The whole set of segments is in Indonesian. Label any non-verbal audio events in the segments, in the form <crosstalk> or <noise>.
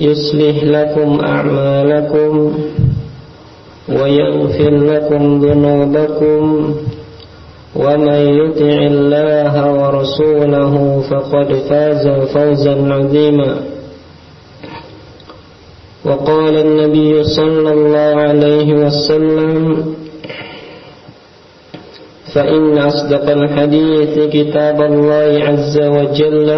يصلح لكم أعمالكم ويغفر لكم ذنوبكم ومن يطع الله ورسوله فقد فاز فوزا عظيما. وقال النبي صلى الله عليه وسلم فإن أصدق الحديث كتاب الله عز وجل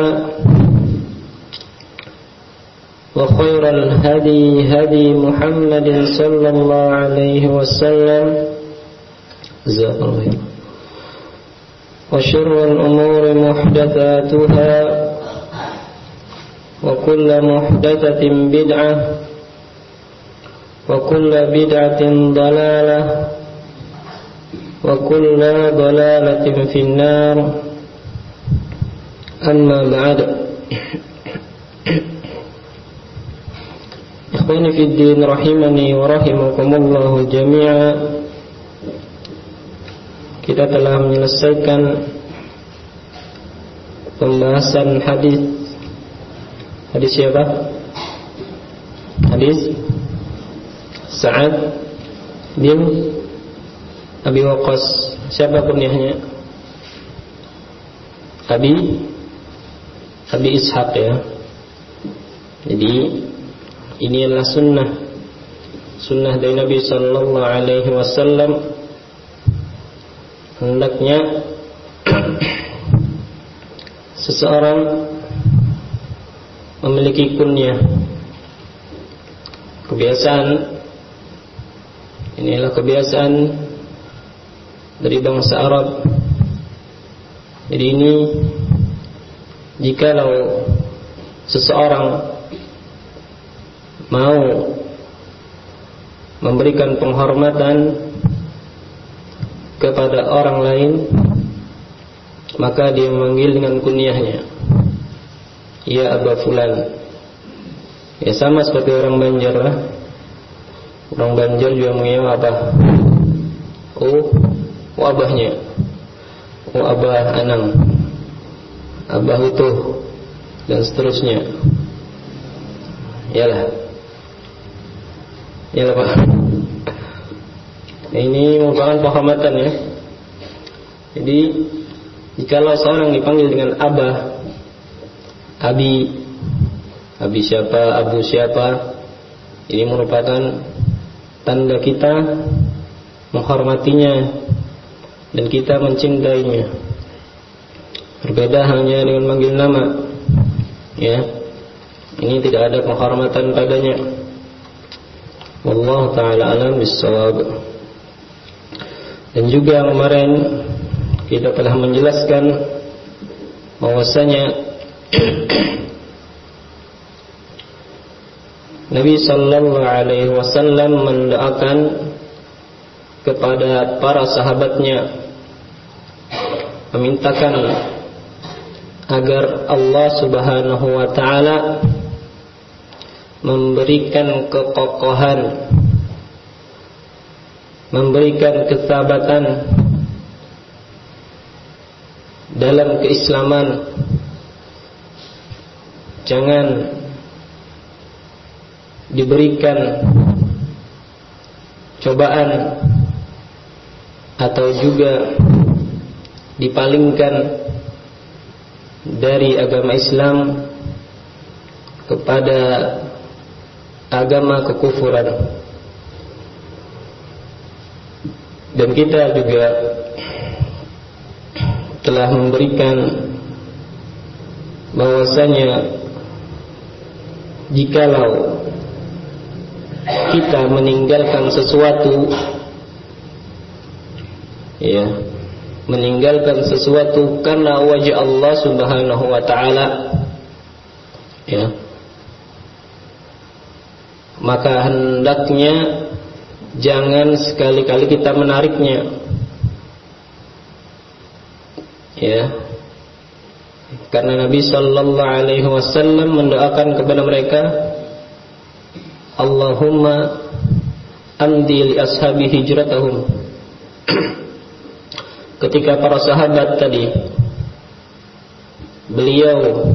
وخير الهدي هدي محمد صلى الله عليه وسلم. وشر الأمور محدثاتها وكل محدثة بدعة وكل بدعة ضلالة وكل ضلالة في النار. أما بعد. ikhwani fi din rahimani wa rahimakumullah jami'a. Kita telah menyelesaikan pembahasan hadis hadis siapa? Hadis Sa'ad bin Abi Waqqas. Siapa kunyahnya? Abi Abi Ishaq ya. Jadi ini adalah sunnah. Sunnah dari Nabi Sallallahu Alaihi Wasallam. Hendaknya <clears throat> seseorang memiliki kunyah. Kebiasaan. Inilah kebiasaan dari bangsa Arab. Jadi ini jikalau seseorang mau memberikan penghormatan kepada orang lain maka dia memanggil dengan kunyahnya ya Aba Fulan. Ya sama seperti orang Banjar lah. Orang Banjar juga mengiam apa oh wabahnya oh Abah Anang. Abah Utuh. Dan seterusnya. Yalah yalah Pak Nah, ini merupakan penghormatan ya. Jadi jikalau seorang dipanggil dengan abah, abi, abi siapa, abu siapa, ini merupakan tanda kita menghormatinya dan kita mencintainya. Berbeda hanya dengan manggil nama, ya. Ini tidak ada penghormatan padanya. Wallahu taala alam bisawab. Dan juga kemarin kita telah menjelaskan bahwasanya <clears throat> Nabi sallallahu alaihi wasallam mendoakan kepada para sahabatnya memintakan agar Allah Subhanahu wa taala memberikan kekokohan memberikan kesabatan dalam keislaman. Jangan diberikan cobaan atau juga dipalingkan dari agama Islam kepada agama kekufuran. Dan kita juga telah memberikan bahwasanya jikalau kita meninggalkan sesuatu ya meninggalkan sesuatu karena wajah Allah Subhanahu wa taala ya maka hendaknya jangan sekali-kali kita menariknya ya karena Nabi Shallallahu Alaihi Wasallam mendoakan kepada mereka, Allahumma amdi li ashabi hijratahum. <clears throat> Ketika para sahabat tadi beliau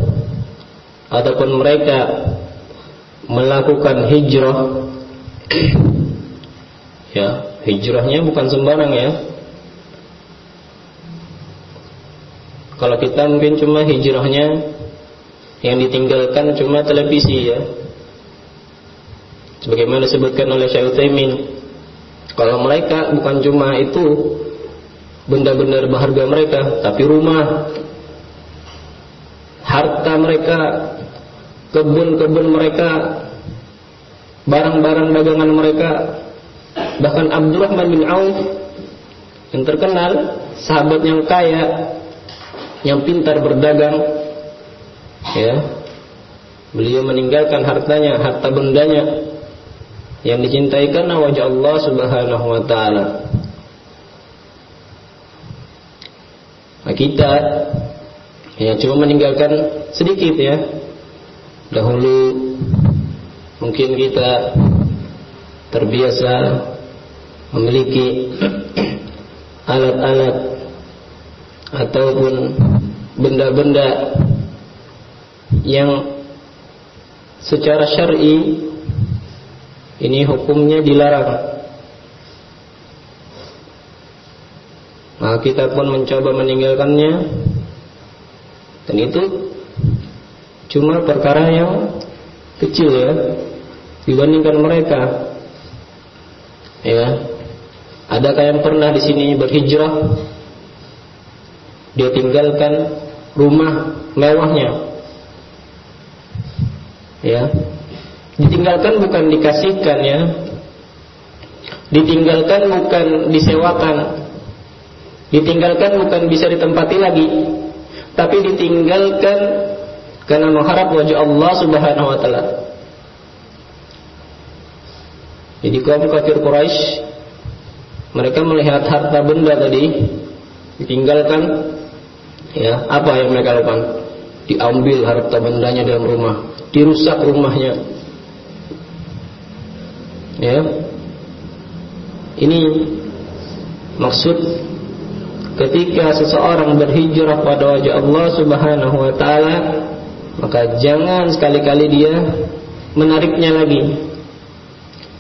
ataupun mereka melakukan hijrah <clears throat> ya hijrahnya bukan sembarang ya Kalau kita mungkin cuma hijrahnya yang ditinggalkan cuma televisi ya. Sebagaimana disebutkan oleh Syekh Utsaimin. Kalau mereka bukan cuma itu benda-benda berharga mereka, tapi rumah, harta mereka, kebun-kebun mereka, barang-barang dagangan mereka, bahkan Abdurrahman bin Auf yang terkenal sahabat yang kaya yang pintar berdagang ya. Beliau meninggalkan hartanya harta bendanya yang dicintai karena wajah Allah Subhanahu wa taala. Nah, kita ya cuma meninggalkan sedikit ya dahulu mungkin kita terbiasa memiliki alat-alat ataupun benda-benda yang secara syar'i ini hukumnya dilarang. Maka kita pun mencoba meninggalkannya dan itu cuma perkara yang kecil ya dibandingkan mereka. Ya. Adakah yang pernah di sini berhijrah dia tinggalkan rumah mewahnya. Ya. Ditinggalkan bukan dikasihkan ya. Ditinggalkan bukan disewakan. Ditinggalkan bukan bisa ditempati lagi. Tapi ditinggalkan karena mengharap wajah Allah Subhanahu wa taala. Jadi kaum kafir Quraisy mereka melihat harta benda tadi ditinggalkan Ya, apa yang mereka lakukan? Diambil harta bendanya dalam rumah, dirusak rumahnya. Ya. Ini maksud ketika seseorang berhijrah pada wajah Allah Subhanahu wa taala, maka jangan sekali-kali dia menariknya lagi.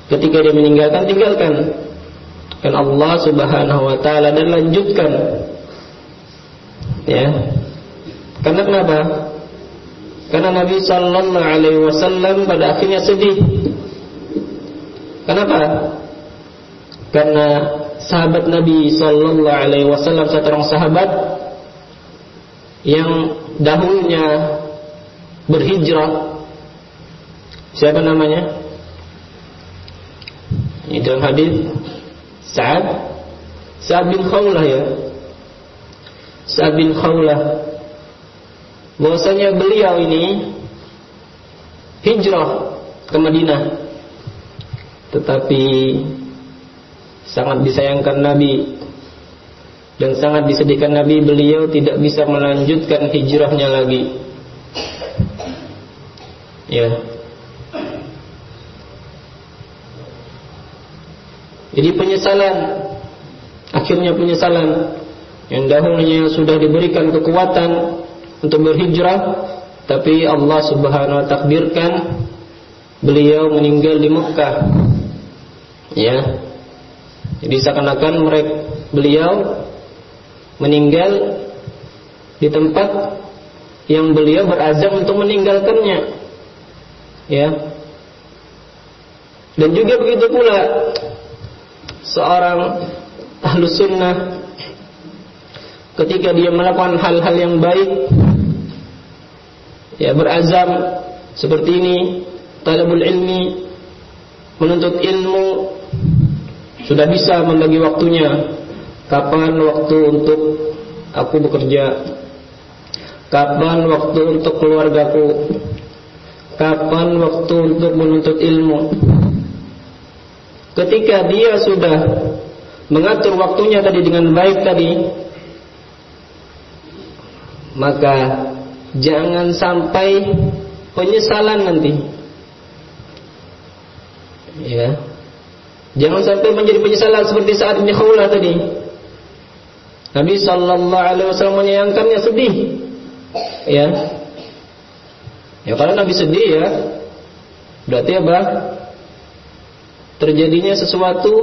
Ketika dia meninggalkan, tinggalkan. Dan Allah Subhanahu wa taala dan lanjutkan Ya. Karena kenapa? Karena Nabi Sallallahu Alaihi Wasallam pada akhirnya sedih. Kenapa? Karena sahabat Nabi Sallallahu Alaihi Wasallam seorang sahabat yang dahulunya berhijrah. Siapa namanya? Ini dalam hadis Sa'ad. Sa'ad bin Khawlah ya. Sa'ad bin Khawlah. Bahwasanya beliau ini hijrah ke Madinah. Tetapi sangat disayangkan Nabi dan sangat disedihkan Nabi beliau tidak bisa melanjutkan hijrahnya lagi ya. Jadi penyesalan. Akhirnya penyesalan. Yang dahulunya sudah diberikan kekuatan untuk berhijrah tapi Allah Subhanahu wa takdirkan beliau meninggal di Mekah. Ya. Jadi seakan-akan mereka beliau meninggal di tempat yang beliau berazam untuk meninggalkannya ya. Dan juga begitu pula seorang ahlu sunnah ketika dia melakukan hal-hal yang baik ya berazam seperti ini talabul ilmi menuntut ilmu sudah bisa membagi waktunya. Kapan waktu untuk aku bekerja? Kapan waktu untuk keluargaku kapan waktu untuk menuntut ilmu ketika dia sudah mengatur waktunya tadi dengan baik tadi maka jangan sampai penyesalan nanti. Ya. Jangan sampai menjadi penyesalan seperti saat ini tadi. Nabi sallallahu alaihi wasallam menyayangkannya sedih. Ya. Ya kalau Nabi sedih ya. Berarti apa? Terjadinya sesuatu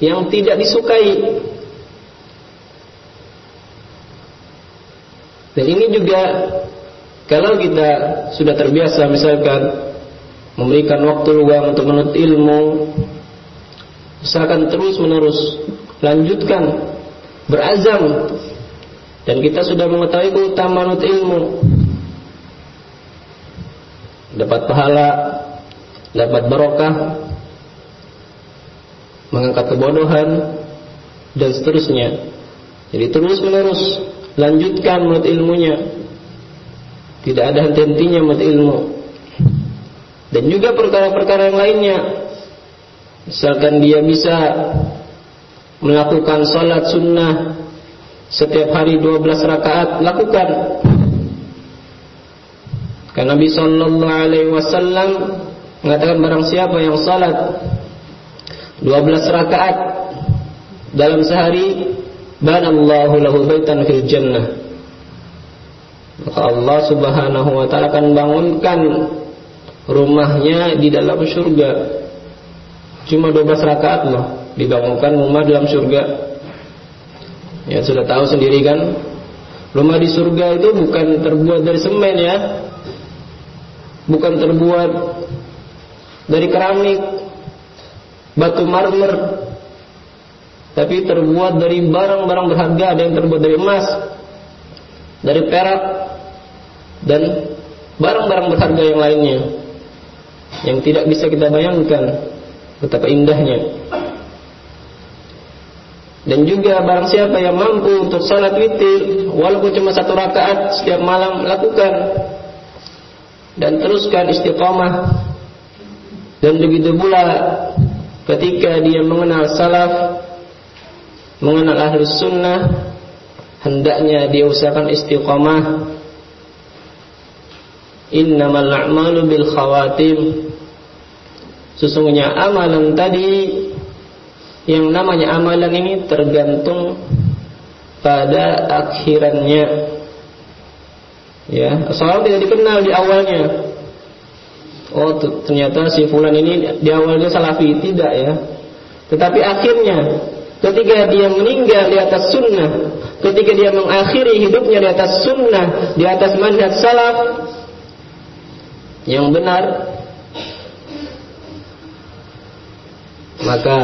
yang tidak disukai. Dan ini juga kalau kita sudah terbiasa misalkan memberikan waktu luang untuk menuntut ilmu, usahakan terus menerus lanjutkan berazam. Dan kita sudah mengetahui keutamaan ilmu dapat pahala dapat barokah mengangkat kebodohan dan seterusnya. Jadi terus menerus lanjutkan menurut ilmunya. Tidak ada henti-hentinya menurut ilmu. Dan juga perkara-perkara yang lainnya. Misalkan dia bisa melakukan sholat sunnah setiap hari 12 rakaat lakukan karena Nabi Sallallahu Alaihi Wasallam mengatakan barang siapa yang sholat 12 rakaat dalam sehari banallahu lahu baitan fil jannah. Maka Allah Subhanahu wa taala akan bangunkan rumahnya di dalam surga cuma 12 rakaat loh dibangunkan rumah dalam surga ya sudah tahu sendiri kan? Rumah di surga itu bukan terbuat dari semen ya bukan terbuat dari keramik batu marmer tapi terbuat dari barang-barang berharga. Ada yang terbuat dari emas dari perak dan barang-barang berharga yang lainnya yang tidak bisa kita bayangkan betapa indahnya. Dan juga barang siapa yang mampu untuk salat witir walaupun cuma satu rakaat setiap malam lakukan dan teruskan istiqamah. Dan begitu pula ketika dia mengenal salaf mengenal ahli sunnah hendaknya dia usahakan istiqamah. Innamal a'malu bil khawatim. Sesungguhnya amalan tadi yang namanya amalan ini tergantung pada akhirannya ya soal tidak dikenal di awalnya. Oh ternyata si fulan ini di awalnya salafi tidak ya. Tetapi akhirnya ketika dia meninggal di atas sunnah, ketika dia mengakhiri hidupnya di atas sunnah, di atas manhaj salaf yang benar, maka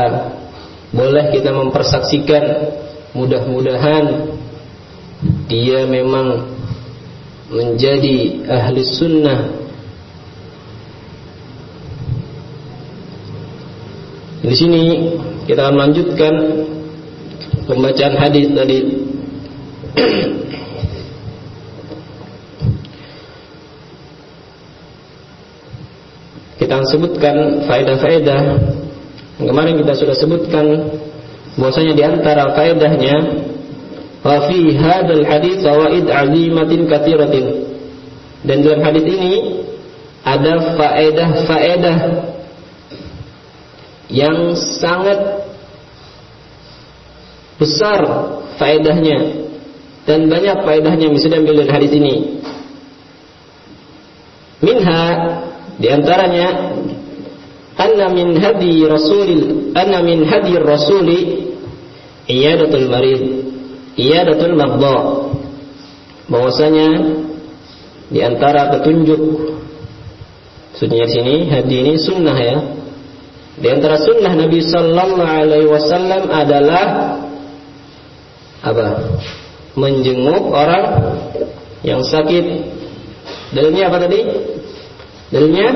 boleh kita mempersaksikan mudah-mudahan dia memang menjadi ahli sunnah. Di sini kita akan melanjutkan pembacaan hadis tadi. Kita sebutkan faedah-faedah. Kemarin kita sudah sebutkan bahwasanya di antara faedahnya fi hadzal hadits fawaid azimatin katsiratin dan dalam hadis ini ada faedah-faedah yang sangat besar faedahnya dan banyak faedahnya bisa diambil dari hadis ini. Minha di antaranya anna min hadi rasul anna min hadi rasuli iyadatul marid iyadatul maghdha bahwasanya di antara petunjuk sunnah sini hadi ini sunnah ya di antara sunnah Nabi sallallahu alaihi wasallam adalah apa menjenguk orang yang sakit dalilnya apa tadi Dalilnya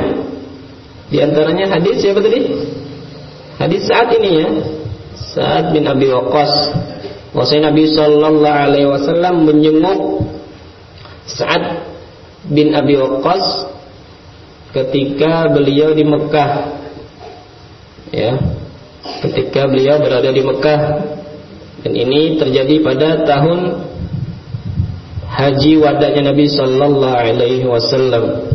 di antaranya hadis siapa tadi? Hadis saat ini ya. Saat bin Abi Waqqas. Bahwasanya Nabi sallallahu alaihi wasallam menjenguk Sa'ad bin Abi Waqqas ketika beliau di Mekah. Ya. Ketika beliau berada di Mekah dan ini terjadi pada tahun haji wadahnya Nabi sallallahu alaihi wasallam.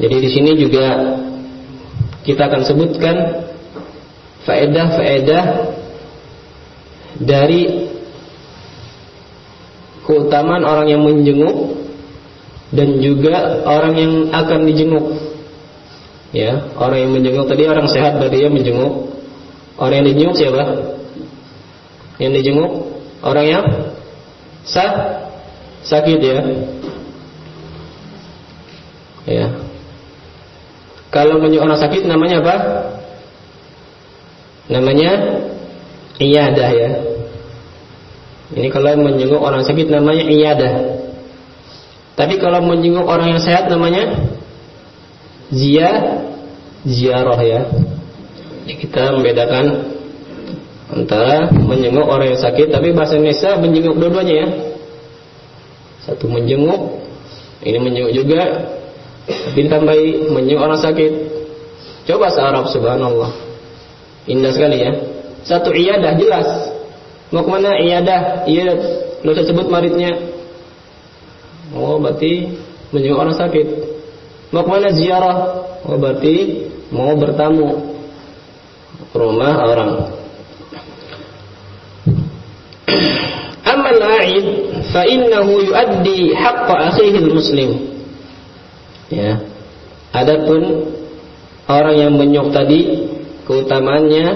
Jadi di sini juga kita akan sebutkan faedah-faedah dari keutamaan orang yang menjenguk dan juga orang yang akan dijenguk. Ya, orang yang menjenguk tadi orang sehat berarti dia menjenguk. Orang yang dijenguk siapa? Yang dijenguk orang yang sah sakit ya. Ya, kalau menjenguk orang sakit namanya apa? Namanya iyadah ya. Ini kalau menjenguk orang sakit namanya iyadah. Tapi kalau menjenguk orang yang sehat namanya zia ziarah ya. Jadi kita membedakan antara menjenguk orang yang sakit tapi bahasa Indonesia menjenguk dua-duanya ya. Satu menjenguk, ini menjenguk juga ditambahi menjenguk orang sakit. Coba searab subhanallah. Indah sekali ya. Satu iyadah jelas. Mau ke mana iyadah? Iya, usah sebut maritnya. Oh, berarti menjenguk orang sakit. Mau ke mana ziarah? Oh, berarti mau bertamu rumah orang. Amal a'id fa innahu yuaddi haqqa akhihi muslim Ya. Adapun orang yang menyok tadi keutamaannya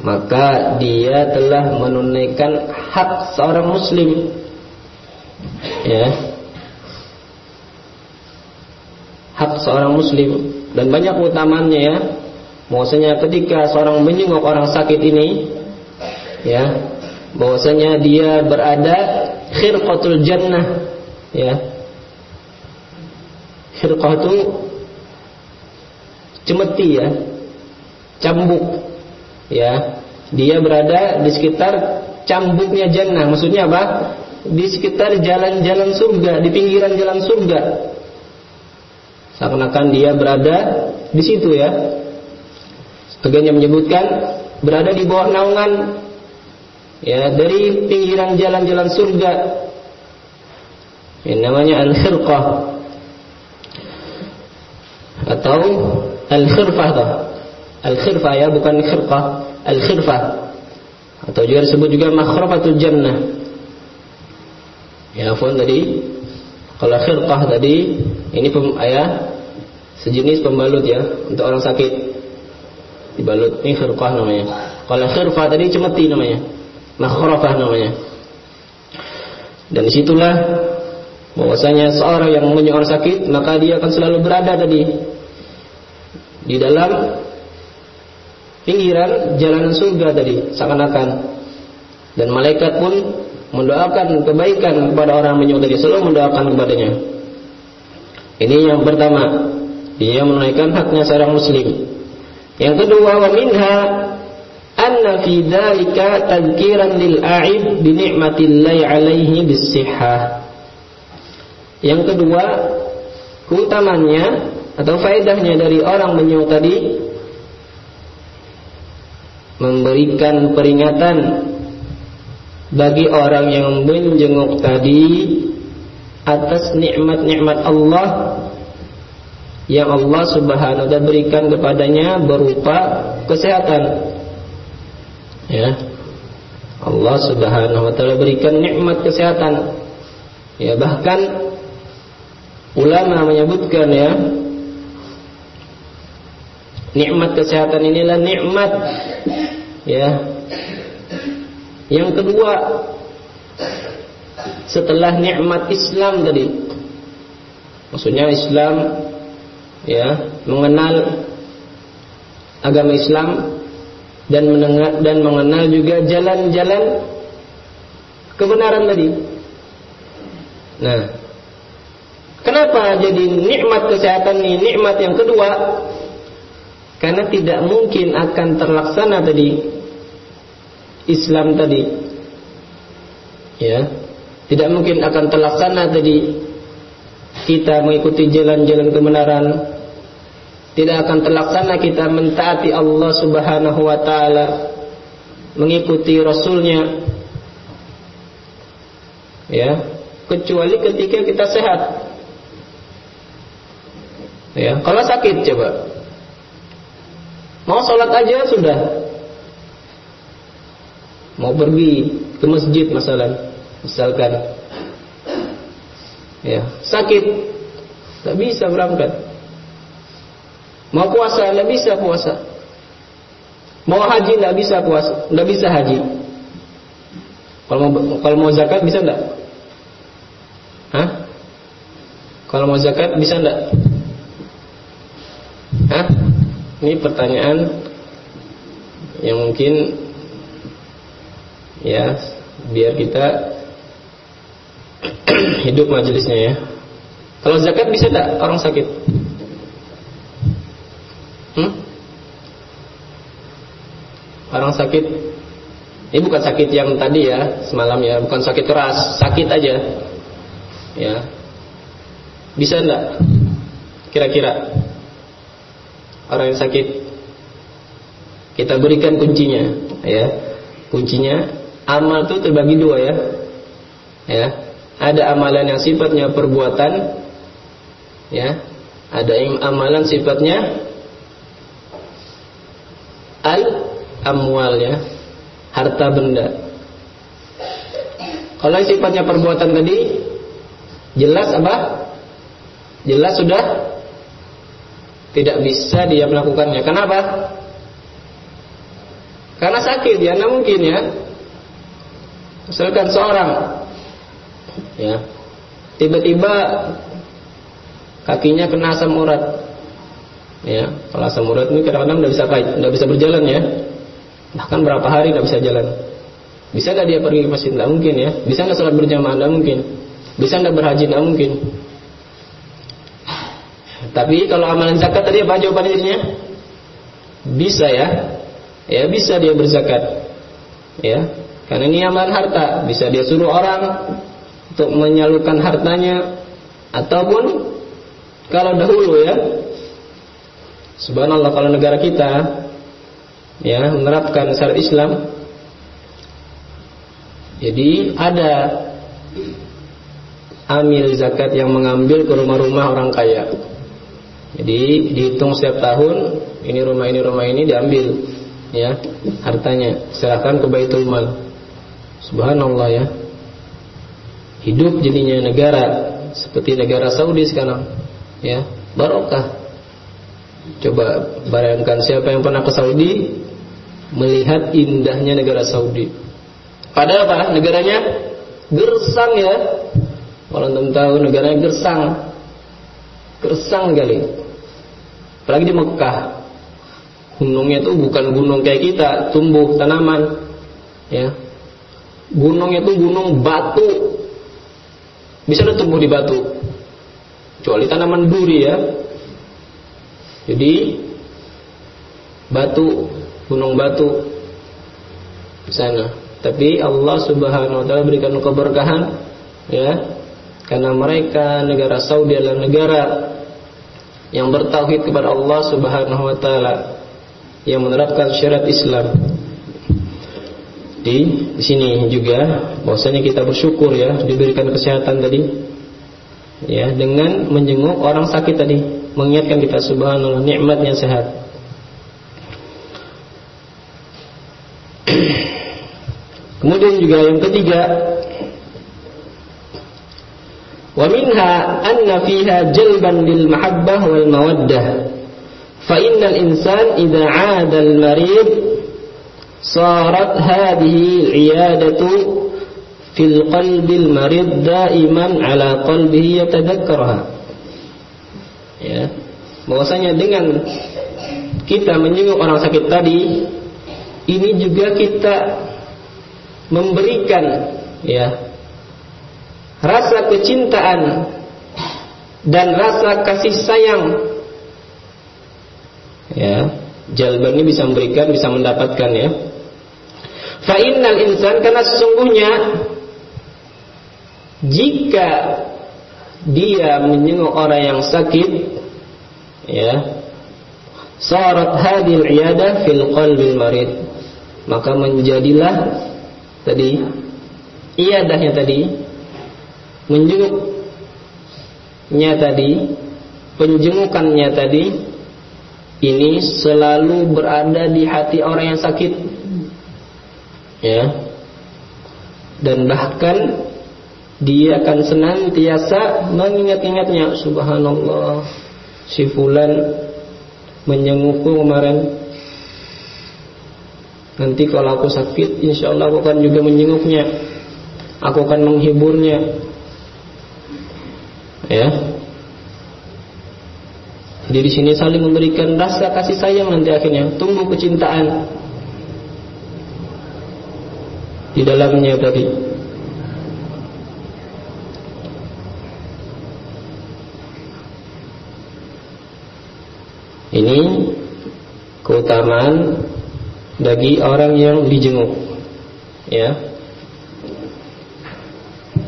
maka dia telah menunaikan hak seorang muslim. Ya. Hak seorang muslim dan banyak keutamaannya ya. Bahwasanya ketika seorang menyenguk orang sakit ini ya, bahwasanya dia berada khirqatul jannah ya Firqah itu cemeti ya, cambuk ya. Dia berada di sekitar cambuknya jannah. Maksudnya apa? Di sekitar jalan-jalan surga, di pinggiran jalan surga. Seakan-akan dia berada di situ ya. Sebagian menyebutkan berada di bawah naungan ya dari pinggiran jalan-jalan surga. Ini namanya al-khirqah atau al-khirfah Al-khirfah ya bukan khirqah, al-khirfah. Atau juga disebut juga makhrafatul jannah. Ya, pun tadi kalau khirqah tadi ini pem, ya, sejenis pembalut ya untuk orang sakit. Dibalut ini khirqah namanya. Kalau khirfah tadi cemeti namanya. Makhrafah namanya. Dan di situlah bahwasanya seorang yang mempunyai orang sakit maka dia akan selalu berada tadi di dalam pinggiran jalanan surga tadi seakan-akan dan malaikat pun mendoakan kebaikan kepada orang tadi selalu mendoakan kepadanya ini yang pertama dia menunaikan haknya seorang muslim. Yang kedua, wa minha anna fi dzalika tadhkiran lil a'ib bi ni'matillahi 'alaihi bisihhah. Yang kedua, keutamanya atau faedahnya dari orang menyau tadi memberikan peringatan bagi orang yang menjenguk tadi atas nikmat-nikmat Allah yang Allah Subhanahu wa taala berikan kepadanya berupa kesehatan. Ya. Allah Subhanahu wa taala berikan nikmat kesehatan. Ya, bahkan ulama menyebutkan ya Nikmat kesehatan inilah nikmat ya. Yang kedua setelah nikmat Islam tadi. Maksudnya Islam ya, mengenal agama Islam dan mendengar dan mengenal juga jalan-jalan kebenaran tadi. Nah, kenapa jadi nikmat kesehatan ini nikmat yang kedua? Karena tidak mungkin akan terlaksana tadi Islam tadi. Ya. Tidak mungkin akan terlaksana tadi kita mengikuti jalan-jalan kebenaran. Tidak akan terlaksana kita mentaati Allah Subhanahu wa taala, mengikuti rasulnya. Ya, kecuali ketika kita sehat. Ya, kalau sakit coba Mau sholat aja sudah. Mau pergi ke masjid masalah, misalkan, ya sakit, tak bisa berangkat. Mau puasa, tidak bisa puasa. Mau haji, tidak bisa puasa, tidak bisa haji. Kalau mau kalau mau zakat bisa enggak? Hah? Kalau mau zakat bisa enggak? Hah? Ini pertanyaan yang mungkin ya biar kita <clears throat> hidup majelisnya ya. Kalau zakat bisa tak orang sakit? Hmm? Orang sakit ini bukan sakit yang tadi ya semalam ya, bukan sakit keras, sakit aja. Ya. Bisa enggak? Kira-kira orang yang sakit. Kita berikan kuncinya ya. Kuncinya amal itu terbagi dua ya. Ya. Ada amalan yang sifatnya perbuatan ya. Ada amalan sifatnya al amwal ya. Harta benda. Kalau sifatnya perbuatan tadi jelas apa? Jelas sudah tidak bisa dia melakukannya. Kenapa? Karena sakit ya, nah mungkin ya. Misalkan seorang ya tiba-tiba kakinya kena asam urat. Ya, kalau asam urat ini kadang-kadang tidak bisa tidak bisa berjalan ya. Bahkan berapa hari tidak bisa jalan. Bisa nggak dia pergi ke masjid? Tidak mungkin ya. Bisa nggak sholat berjamaah? Tidak mungkin. Bisa nggak berhaji? Tidak mungkin. Tapi kalau amalan zakat tadi apa jawaban dirinya? Bisa ya. Ya bisa dia berzakat. Ya. Karena ini amalan harta, bisa dia suruh orang untuk menyalurkan hartanya ataupun kalau dahulu ya. Subhanallah kalau negara kita ya menerapkan syariat Islam jadi ada amil zakat yang mengambil ke rumah-rumah orang kaya jadi dihitung setiap tahun ini rumah ini rumah ini diambil ya hartanya serahkan ke Baitul Mal. Subhanallah ya. Hidup jadinya negara seperti negara Saudi sekarang ya barokah. Coba bayangkan siapa yang pernah ke Saudi melihat indahnya negara Saudi. Padahal apa? Negaranya gersang ya. Kalau tahu negaranya gersang. Gersang kali. Apalagi di Mekah. Gunungnya itu bukan gunung kayak kita, tumbuh tanaman. Ya. Gunungnya itu gunung batu. Bisa tumbuh di batu. Kecuali tanaman duri ya. Jadi batu, gunung batu di sana. Tapi Allah Subhanahu wa taala berikan keberkahan ya. Karena mereka negara Saudi adalah negara yang bertauhid kepada Allah Subhanahu wa taala yang menerapkan syariat Islam. Di, di sini juga bahwasanya kita bersyukur ya diberikan kesehatan tadi ya dengan menjenguk orang sakit tadi mengingatkan kita subhanallah nikmatnya sehat <clears throat> Kemudian juga yang ketiga wal mawaddah. Fa innal insan idza 'ada al marid sarat hadhihi al 'iyadatu fil qalbi al marid daiman ala qalbihi yatadhakkarha. Ya. Bahwasanya dengan kita menyinggung orang sakit tadi ini juga kita memberikan ya rasa kecintaan dan rasa kasih sayang. Ya jalban ini bisa memberikan bisa mendapatkan ya. Fa innal insan karena sesungguhnya jika dia menyenguk orang yang sakit ya sarat hadil iyadah fil qalbil marid maka menjadilah tadi iadahnya tadi menjenguknya tadi penjengukannya tadi ini selalu berada di hati orang yang sakit. Ya. Dan bahkan dia akan senantiasa mengingat-ingatnya. Subhanallah. Si fulan menjengukku kemarin. Nanti kalau aku sakit, insya Allah aku akan juga menjenguknya. Aku akan menghiburnya. Ya. Jadi di sini saling memberikan rasa kasih sayang nanti akhirnya tumbuh kecintaan di dalamnya tadi. Ini keutamaan bagi orang yang dijenguk ya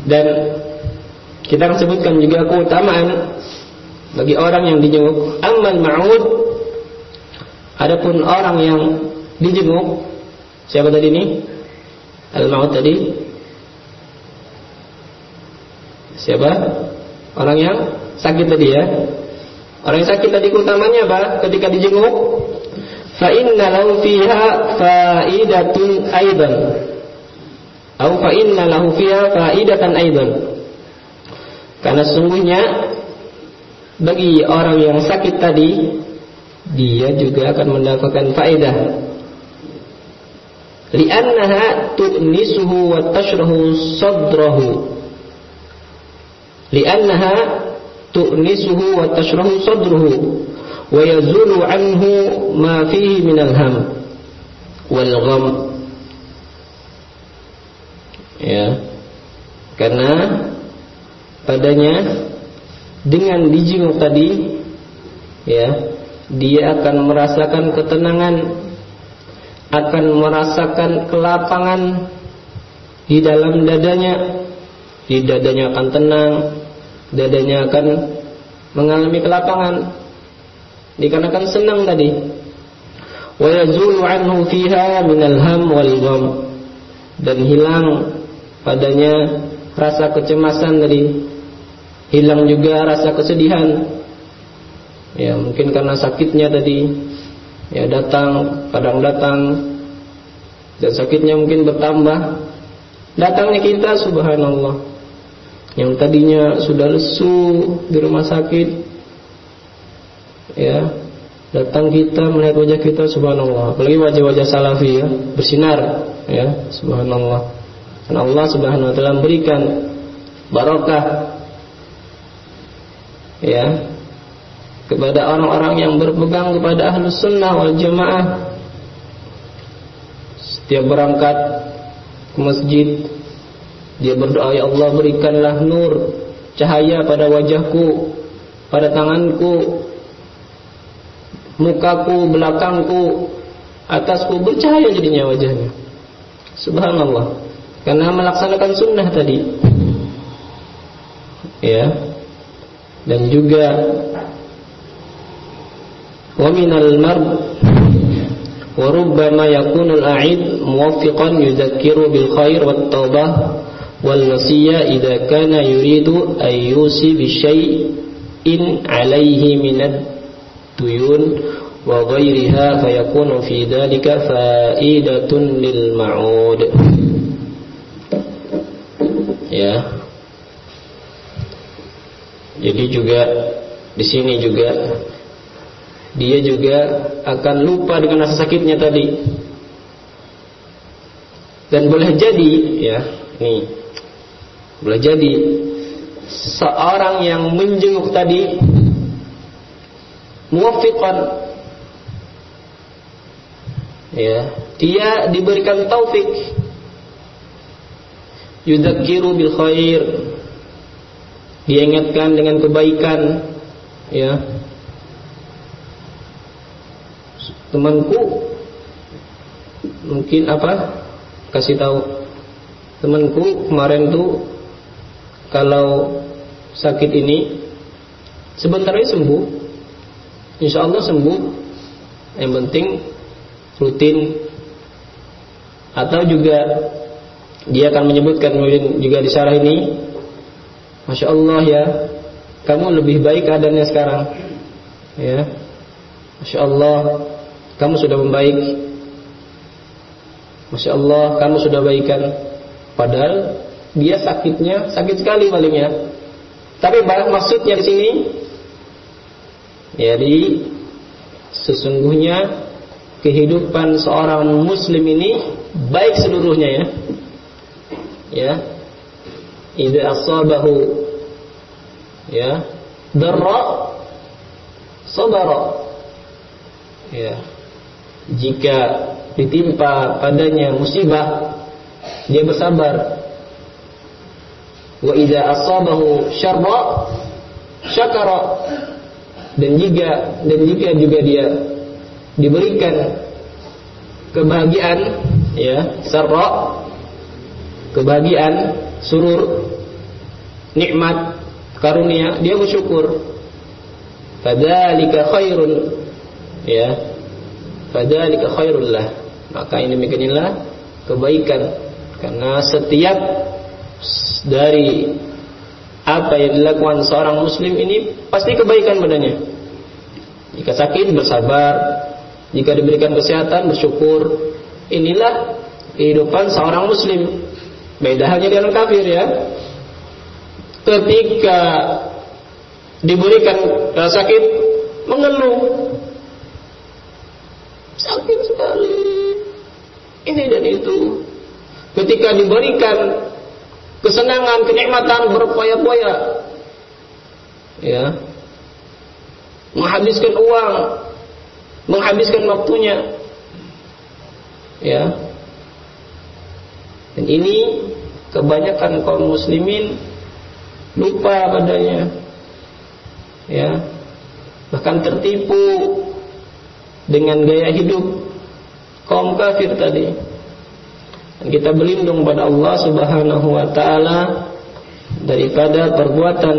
dan kita akan sebutkan juga keutamaan bagi orang yang dijenguk. Amal ma'ud adapun orang yang dijenguk siapa tadi ini? Al-ma'ud tadi. Siapa? Orang yang sakit tadi ya. Orang yang sakit tadi keutamanya apa? Ketika dijenguk fa inna lahu fiha faidatun aidan. Atau fa inna lahu fiha faidatan aidan karena sungguhnya bagi orang yang sakit tadi dia juga akan mendapatkan faedah. Li'annaha tu'nisuhu wa tashrahu sadrahu. Li'annaha tu'nisuhu wa tashrahu sadruhu wa yazulu anhu ma fihi min al-ham wal gham. Ya. Karena padanya dengan dijenguk tadi ya dia akan merasakan ketenangan akan merasakan kelapangan di dalam dadanya. Di dadanya akan tenang dadanya akan mengalami kelapangan. Dikarenakan senang tadi. Wa yazulu anhu fiha ham wal gham. Dan hilang padanya rasa kecemasan tadi hilang juga rasa kesedihan. Ya mungkin karena sakitnya tadi. Ya datang kadang datang. Dan sakitnya mungkin bertambah. Datangnya kita subhanallah. Yang tadinya sudah lesu di rumah sakit. Ya datang kita melihat wajah kita subhanallah. Apalagi wajah-wajah salafi ya. Bersinar ya subhanallah. Dan Allah subhanahu wa taala memberikan barakah ya kepada orang-orang yang berpegang kepada ahlus sunnah wal jamaah setiap berangkat ke masjid dia berdoa ya Allah berikanlah nur cahaya pada wajahku pada tanganku mukaku, belakangku, atasku bercahaya jadinya wajahnya. Subhanallah. Karena melaksanakan sunnah tadi. Ya. Dan juga wa minal marb wa rubbama yakunu al-a'id muwaffiqan yudhakkiru bil khair wat taubah wal wasiyya idza kana yuridu ay yusi bi syai'in alaihi minad tuyun wa ghairiha fayakunu fi dhalika fa'idatun lil ma'ud ya jadi juga di sini juga dia juga akan lupa dengan rasa sakitnya tadi. Dan boleh jadi ya, nih. Boleh jadi seorang yang menjenguk tadi muwafiqan ya, dia diberikan taufik yudzakiru bil khair diingatkan dengan kebaikan ya. Temanku mungkin apa? Kasih tahu. Temanku kemarin tuh kalau sakit ini sebentar aja sembuh. Insya Allah sembuh. Yang penting rutin. Atau juga dia akan menyebutkan juga di syarah ini Masya Allah ya kamu lebih baik keadaannya sekarang ya Masya Allah kamu sudah membaik. Masya Allah, kamu sudah baikan. Padahal dia sakitnya sakit sekali palingnya. Tapi maksudnya di sini, jadi sesungguhnya kehidupan seorang Muslim ini baik seluruhnya ya. Ya, idza asabahu. Ya. Darra. Sabara. Ya. Jika ditimpa padanya musibah dia bersabar. Wa idza asabahu syarra syakara. Dan jika dan jika juga dia diberikan kebahagiaan ya sarra kebahagiaan surur nikmat karunia dia bersyukur fadzalika khairun ya fadzalika khairul lah. Maka ini demikianlah kebaikan karena setiap dari apa yang dilakukan seorang muslim ini pasti kebaikan badannya. Jika sakit bersabar, jika diberikan kesehatan bersyukur. Inilah kehidupan seorang muslim. Beda halnya dengan kafir ya. Ketika diberikan sakit mengeluh. Sakit sekali. Ini dan itu. Ketika diberikan kesenangan kenikmatan berpoya-poya ya. Menghabiskan uang menghabiskan waktunya ya ini kebanyakan kaum muslimin lupa padanya ya bahkan tertipu dengan gaya hidup kaum kafir tadi. Dan kita berlindung pada Allah Subhanahu wa taala daripada perbuatan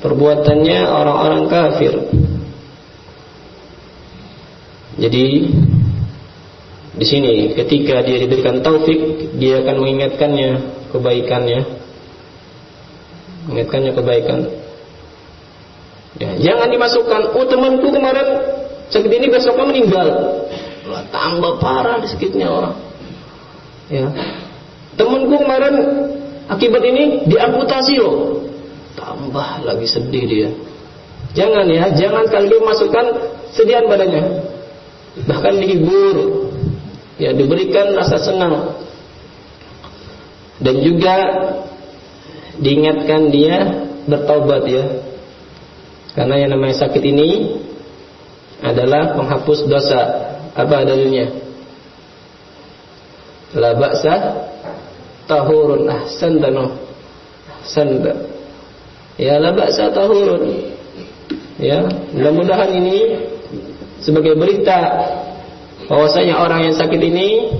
perbuatannya orang-orang kafir. Jadi di sini ketika dia diberikan taufik, dia akan mengingatkannya kebaikannya. Mengingatkannya kebaikan. Ya, jangan dimasukkan, oh temanku kemarin sakit ini besoknya meninggal. Wah, tambah parah sakitnya orang. Ya. Temenku kemarin akibat ini diamputasi loh. Tambah lagi sedih dia. Jangan ya, jangan kali masukkan sedihan badannya. Bahkan dihibur. Ya, diberikan rasa senang. Dan juga diingatkan dia bertobat ya. Karena yang namanya sakit ini adalah penghapus dosa. Apa dalilnya? La ba'sa tahurun ahsan danu. Ahsan Ya la ba'sa tahurun. Ya, mudah-mudahan ini sebagai berita bahwasanya orang yang sakit ini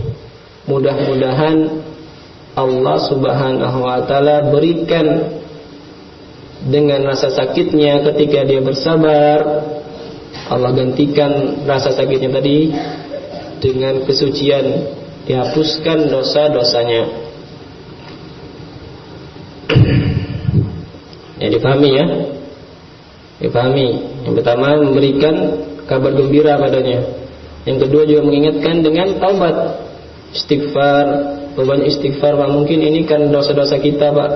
mudah-mudahan Allah Subhanahu wa taala berikan dengan rasa sakitnya ketika dia bersabar. Allah gantikan rasa sakitnya tadi dengan kesucian. Dihapuskan dosa-dosanya. Ya dipahami ya? Dipahami. Yang pertama memberikan kabar gembira padanya yang kedua juga mengingatkan dengan taubat. Istighfar banyak istighfar Pak. Mungkin ini kan dosa-dosa kita Pak.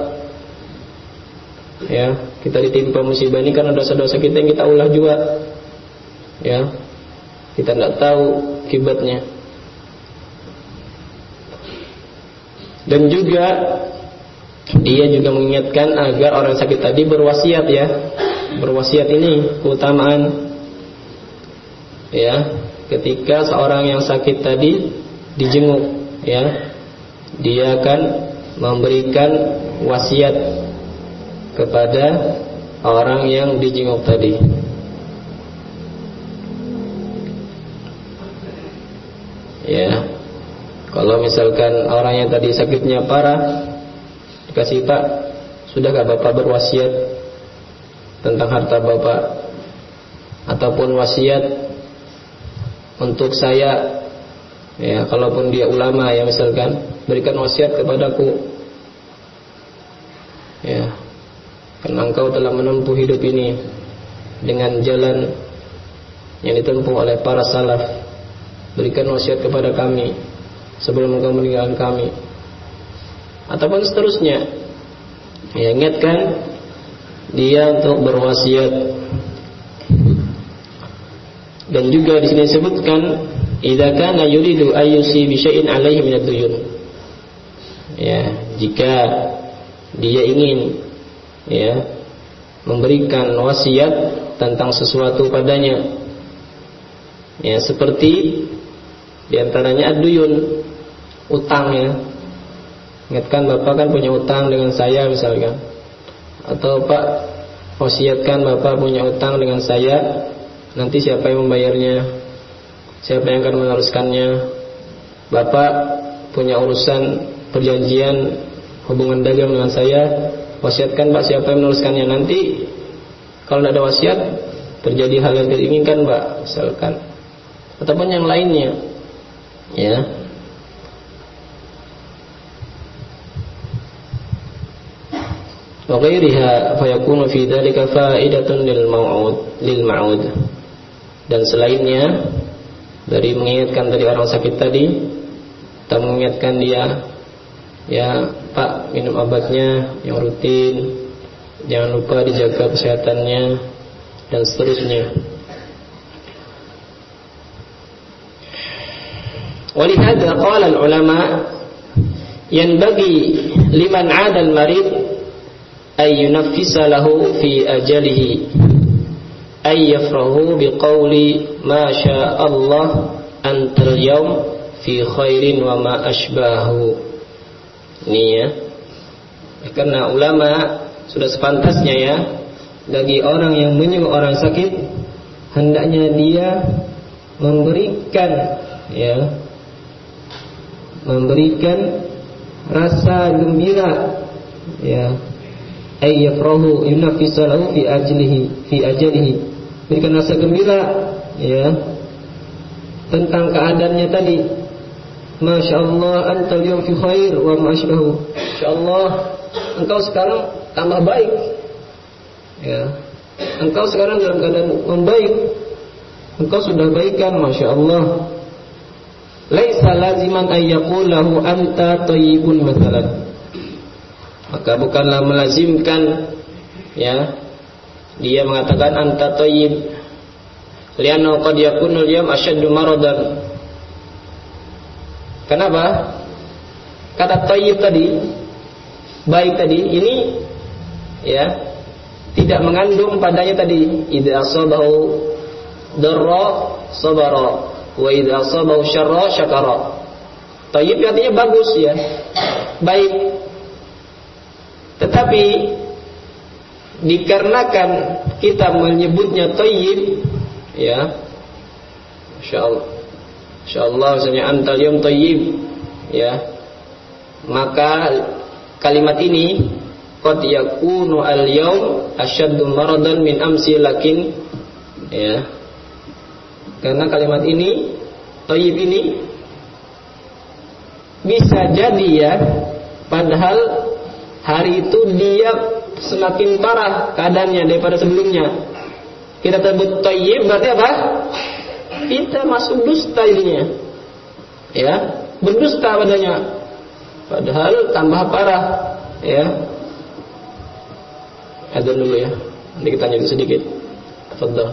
Ya kita ditimpa musibah ini karena dosa-dosa kita yang kita ulah juga. Ya kita tidak tahu kibatnya dan juga dia juga mengingatkan agar orang sakit tadi berwasiat ya. Berwasiat ini keutamaan. Ya ketika seorang yang sakit tadi dijenguk ya dia akan memberikan wasiat kepada orang yang dijenguk tadi. Ya kalau misalkan orang yang tadi sakitnya parah dikasih pak sudahkah bapak berwasiat tentang harta bapak? Ataupun wasiat untuk saya ya kalaupun dia ulama ya misalkan berikan wasiat kepadaku. Ya karena engkau telah menempuh hidup ini dengan jalan yang ditempuh oleh para salaf. Berikan wasiat kepada kami sebelum engkau meninggalkan kami. Ataupun seterusnya. Ya ingatkan dia untuk berwasiat dan juga di sini disebutkan idza kana yuridu ayyusi bi syai'in alaihi min ya jika dia ingin ya memberikan wasiat tentang sesuatu padanya. Ya seperti di antaranya ad-duyun utang ya. Ingatkan bapak kan punya utang dengan saya misalkan. Atau pak wasiatkan bapak punya utang dengan saya nanti siapa yang membayarnya, siapa yang akan meneruskannya. Bapak punya urusan perjanjian hubungan dagang dengan saya, wasiatkan Pak siapa yang meneruskannya nanti. Kalau tidak ada wasiat, terjadi hal yang diinginkan Pak, misalkan. Ataupun yang lainnya. Ya. Wa ghairiha fa fi dhalika fa'idatun lil lil ma'ud dan selainnya dari mengingatkan dari orang sakit tadi kita mengingatkan dia ya Pak minum obatnya yang rutin jangan lupa dijaga kesehatannya dan seterusnya ولهذا قال العلماء ينبغي لمن عاد المريض أن ينفس له في أجله ay yafrahu biqauli ma Allah antal yaum fi khairin wa ma ashbahu. Ini ya. Karena ulama sudah sepantasnya ya bagi orang yang menyuruh orang sakit hendaknya dia memberikan ya memberikan rasa gembira ya ay yafrahu yunafisalahu fi ajlihi fi ajlihi berikan rasa gembira ya tentang keadaannya tadi. Masya Allah antal yawm fi khair wa ma'asbahu Masya Allah engkau sekarang tambah baik. Ya engkau sekarang dalam keadaan membaik engkau sudah baikan Masya Allah laisa laziman ayyaqulahu anta tayyibun mathalan. Maka bukanlah melazimkan ya dia mengatakan anta tayyib. Lianna qad yakunu al-yawm ashaddu maradan. Kenapa? Kata tayyib tadi baik tadi ini ya tidak mengandung padanya tadi. Idza asabahu darra sabara. Wa idza asabahu syarra syakara. Tayyib artinya bagus ya. Baik. Tetapi dikarenakan kita menyebutnya thayyib ya. Insyaallah. Insyaallah misalnya antal yom tayyib ya. Maka kalimat ini qad yakunu al yaum asyaddu maradan min amsi lakin ya. Karena kalimat ini tayyib ini bisa jadi ya padahal hari itu dia semakin parah keadaannya daripada sebelumnya kita sebut tayyib berarti apa kita masuk dusta ininya ya berdusta padanya padahal tambah parah ya ada dulu ya. Nanti kita lanjut sedikit. Tafadhol.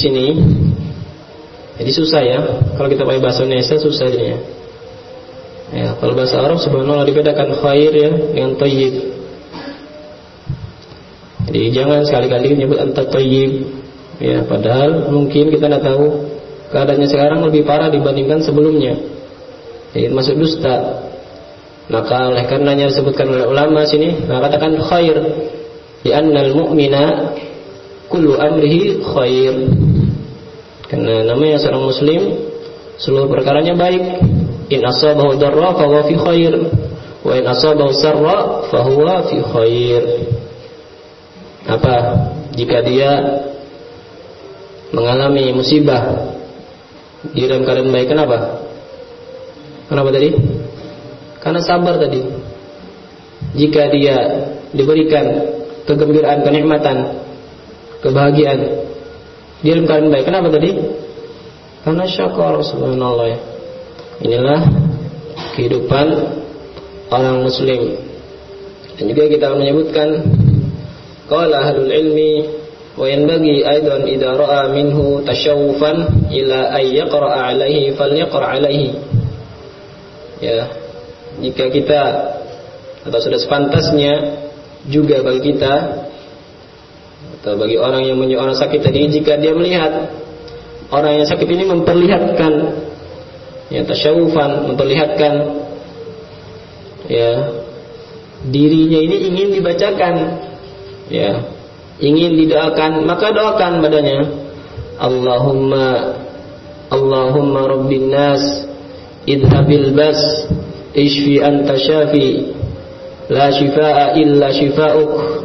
Sini. Jadi susah ya. Kalau kita pakai bahasa Indonesia susah jadinya. Ya kalau bahasa Arab subhanallah dibedakan khair ya dengan tayyib. Jadi jangan sekali-kali menyebut anta tayyib. Ya padahal mungkin kita tidak tahu keadaannya sekarang lebih parah dibandingkan sebelumnya. Jadi masuk dusta. Maka oleh karenanya disebutkan oleh ulama sini maka katakan khair. Di annal mu'mina kullu amrihi khair karena namanya seorang muslim seluruh perkaranya baik. In asabahu darra fa huwa fi khair wa in asabahu sarra fa huwa fi khair. Apa? Jika dia mengalami musibah di dalam keadaan baik kenapa? Kenapa tadi? Karena sabar tadi. Jika dia diberikan kegembiraan, kenikmatan, kebahagiaan, dia dalam keadaan baik. Kenapa tadi? Karena syakar subhanallah ya. Inilah kehidupan orang muslim. Dan juga kita menyebutkan qala ahlul ilmi wa yanbaghi aidan idza ra'a minhu tashawufan ila ay yaqra alaihi falyaqra alaihi. Ya. Jika kita atau sudah sepantasnya juga bagi kita atau bagi orang yang punya orang sakit tadi jika dia melihat orang yang sakit ini memperlihatkan ya tasyawufan memperlihatkan ya dirinya ini ingin dibacakan ya ingin didoakan maka doakan badannya Allahumma Allahumma rabbin nas idhabil bas ishfi anta syafi la shifaa illa shifauk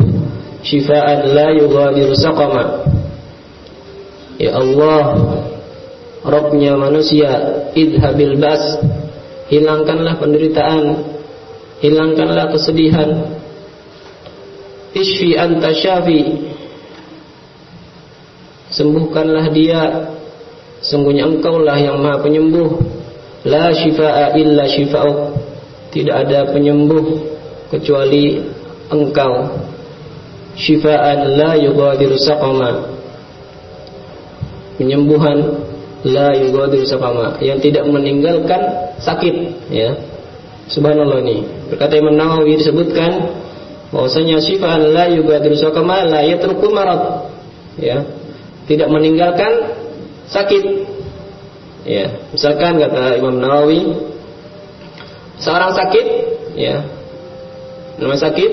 shifaan la yughadiru saqama ya Allah Robnya manusia idhabil bas hilangkanlah penderitaan hilangkanlah kesedihan. Ishfi anta syafi Sembuhkanlah dia Sungguhnya engkaulah yang maha penyembuh. La syifa'a illa syifa'uk Tidak ada penyembuh Kecuali engkau Syifa'an la yugadiru saqama. Penyembuhan La yugadiru saqama. Yang tidak meninggalkan sakit Ya. Subhanallah ini. Berkata Imam Nawawi disebutkan bahwasanya sifat la yugadiru sakama la yatruku marad ya. Tidak meninggalkan sakit ya. Misalkan kata Imam Nawawi seorang sakit ya. Nama sakit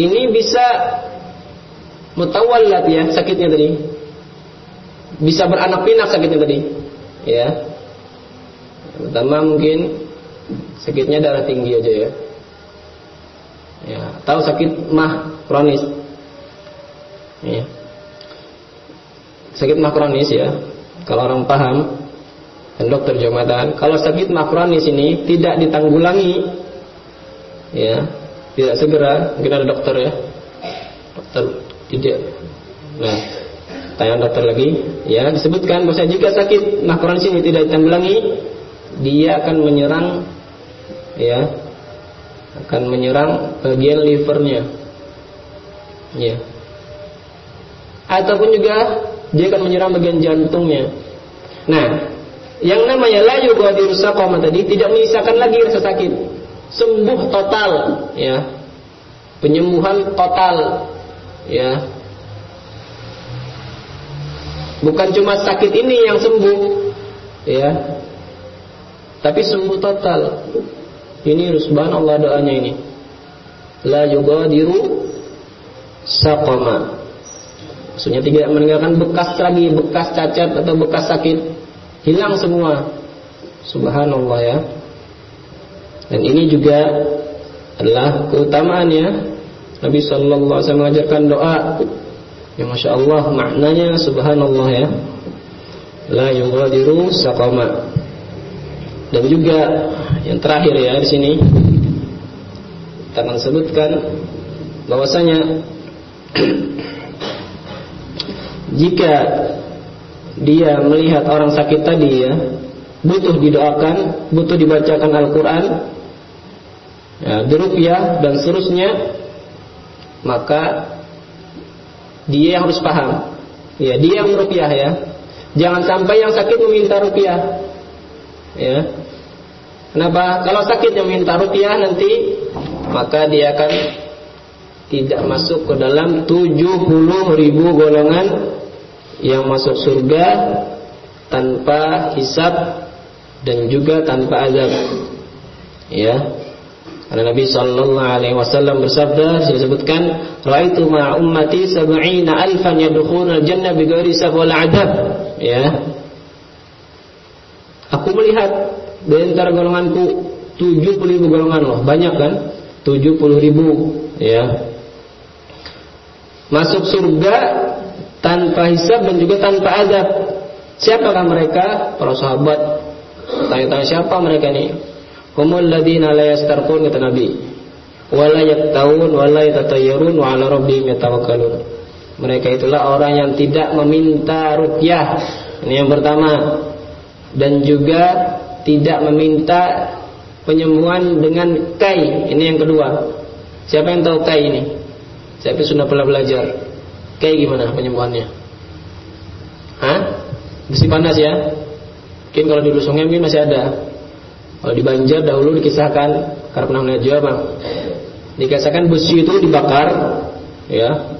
ini bisa mutawallat ya sakitnya tadi. Bisa beranak pinak sakitnya tadi. Ya. Pertama mungkin sakitnya darah tinggi aja ya. Ya, tahu sakit mah kronis. Ya. sakit mah kronis ya. Kalau orang paham dan dokter jumatan kalau sakit mah kronis ini tidak ditanggulangi ya tidak segera mungkin ada dokter ya dokter tidak nah tanya dokter lagi ya disebutkan bahwa jika sakit mah kronis ini tidak ditanggulangi dia akan menyerang ya akan menyerang bagian livernya. Ya. Ataupun juga dia akan menyerang bagian jantungnya. Nah, yang namanya la yughadiru saqama tadi tidak menyisakan lagi rasa sakit. Sembuh total, ya. Penyembuhan total, ya. Bukan cuma sakit ini yang sembuh, ya. Tapi sembuh total. Ini subhanallah doanya ini. La yugadiru saqama. Maksudnya tidak meninggalkan bekas lagi, bekas cacat atau bekas sakit. Hilang semua. Subhanallah ya. Dan ini juga adalah keutamaannya. Nabi sallallahu alaihi wasallam mengajarkan doa yang masya Allah maknanya subhanallah ya. La yugadiru saqama. Dan juga yang terakhir ya di sini kita akan sebutkan bahwasanya <clears throat> jika dia melihat orang sakit tadi ya butuh didoakan, butuh dibacakan Al-Qur'an, ya, dirupiah dan seterusnya, maka dia yang harus paham. Ya, dia yang merupiah ya. Jangan sampai yang sakit meminta rupiah. Ya. Kenapa? Kalau sakitnya minta rupiah nanti maka dia akan tidak masuk ke dalam 70 ribu golongan yang masuk surga tanpa hisab dan juga tanpa azab. Ya. Karena Nabi sallallahu alaihi wasallam bersabda disebutkan raaitu ma ummati 70 alfan al-jannah bighairi hisab wal adab. Ya. Aku melihat di antara golonganku 70 ribu golongan loh, banyak kan? 70 ribu, ya. Masuk surga tanpa hisab dan juga tanpa adab. Siapakah mereka? Para sahabat. Tanya-tanya siapa mereka ini? Humul ladina la yastarqun kata Nabi. Wala yaktawun wala yatatayyarun wa ala rabbihim yatawakkalun. Mereka itulah orang yang tidak meminta rupiah. Ini yang pertama dan juga tidak meminta penyembuhan dengan kai. Ini yang kedua. Siapa yang tahu kai ini? Siapa sudah pernah belajar? Kai gimana penyembuhannya? Hah? Besi panas ya? Mungkin kalau di Lusungnya mungkin masih ada. Kalau di Banjar dahulu dikisahkan karena bang. Dikisahkan besi itu dibakar, ya,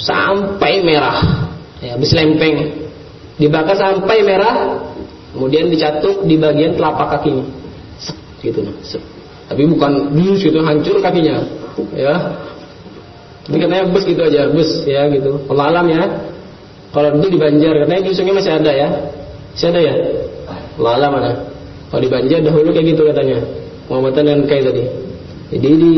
sampai merah, ya, besi lempeng, dibakar sampai merah, kemudian dicatuk di bagian telapak kakinya gitu tapi bukan dus itu hancur kakinya ya Tapi katanya bus gitu aja, bus ya gitu. Allah alam ya. Kalau dulu di Banjar katanya sungai masih ada ya. Masih ada ya? Alam mana? Kalau di Banjar dahulu kayak gitu katanya. Muhammadan dan kayak tadi. Jadi di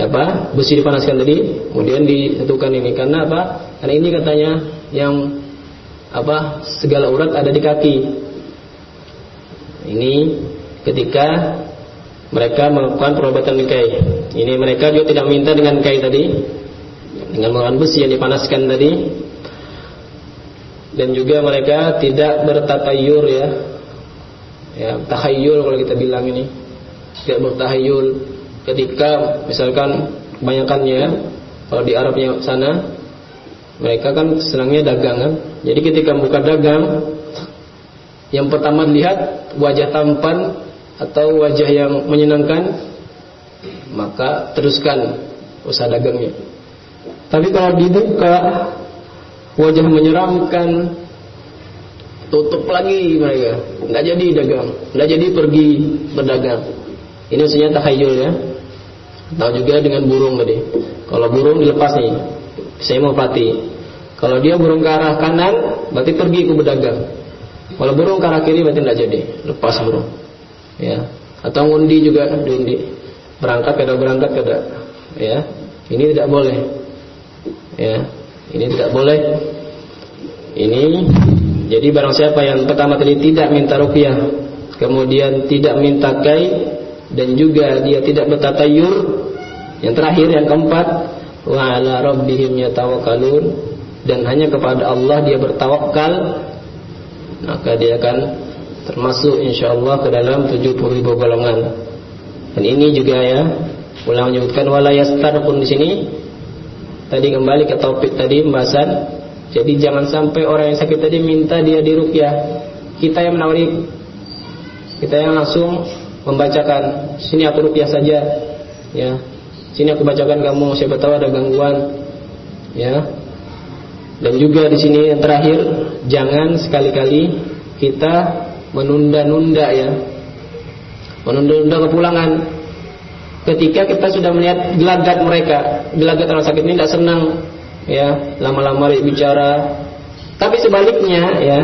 ya apa? Besi dipanaskan tadi, kemudian disatukan ini karena apa? Karena ini katanya yang apa? Segala urat ada di kaki. Ini ketika mereka melakukan perobatan kai. Ini mereka juga tidak minta dengan kai tadi, dengan menggunakan besi yang dipanaskan tadi, dan juga mereka tidak bertatayur ya, ya tahayul kalau kita bilang ini, tidak bertahayul ketika misalkan kebanyakannya kalau di Arabnya sana mereka kan senangnya dagangan. Jadi ketika buka dagang, yang pertama lihat wajah tampan atau wajah yang menyenangkan maka teruskan usaha dagangnya tapi kalau dibuka wajah menyeramkan tutup lagi mereka. Nggak jadi dagang. Nggak jadi pergi berdagang. Ini maksudnya takhayul ya. Tahu juga dengan burung tadi. Kalau burung dilepas nih saya mau pati kalau dia burung ke arah kanan berarti pergi ke berdagang. Kalau burung ke arah kiri berarti tidak jadi. Lepas burung. Ya. Atau ngundi juga diundi berangkat kada berangkat kada. Ya. Ini tidak boleh. Ya. Ini tidak boleh. Ini jadi barang siapa yang pertama tadi tidak minta rupiah kemudian tidak minta kai dan juga dia tidak bertatayur yang terakhir yang keempat wa ala rabbihim yatawakkalun dan hanya kepada Allah dia bertawakal maka dia akan termasuk insyaallah ke dalam 70 ribu golongan. Dan ini juga ya, ulang menyebutkan wala yastar pun di sini tadi kembali ke topik tadi pembahasan. Jadi jangan sampai orang yang sakit tadi minta dia diruqyah. Kita yang menawari kita yang langsung membacakan sini aku ruqyah saja ya. Sini aku bacakan kamu siapa tahu ada gangguan ya. Dan juga di sini yang terakhir jangan sekali-kali kita menunda-nunda ya menunda-nunda kepulangan ketika kita sudah melihat gelagat mereka gelagat orang sakit ini tidak senang ya lama-lama bicara. Tapi sebaliknya ya.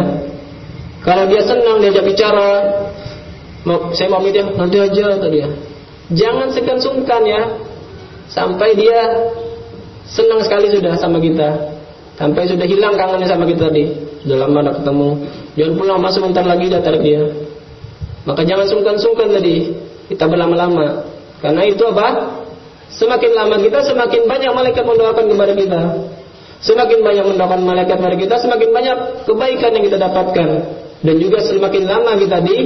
Kalau dia senang diajak bicara mau saya mau dia nanti aja tadi ya jangan segan sungkan ya. Sampai dia senang sekali sudah sama kita. Sampai sudah hilang kangennya sama kita tadi. Sudah lama tidak ketemu. Jangan pulang masuk sebentar lagi datang dia. Maka jangan sungkan-sungkan tadi. Kita berlama-lama. Karena itu apa? Semakin lama kita semakin banyak malaikat mendoakan kepada kita. Semakin banyak mendoakan malaikat kepada kita, semakin banyak kebaikan yang kita dapatkan. Dan juga semakin lama kita di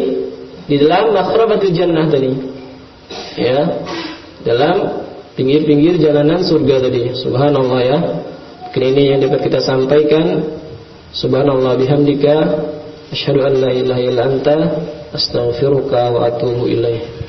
di dalam makhrabatul jannah tadi. Ya. Dalam pinggir-pinggir jalanan surga tadi. Subhanallah ya. Ini yang dapat kita sampaikan. Subhanallah bihamdika Asyhadu an la ilaha illa anta astaghfiruka wa atubu ilaih.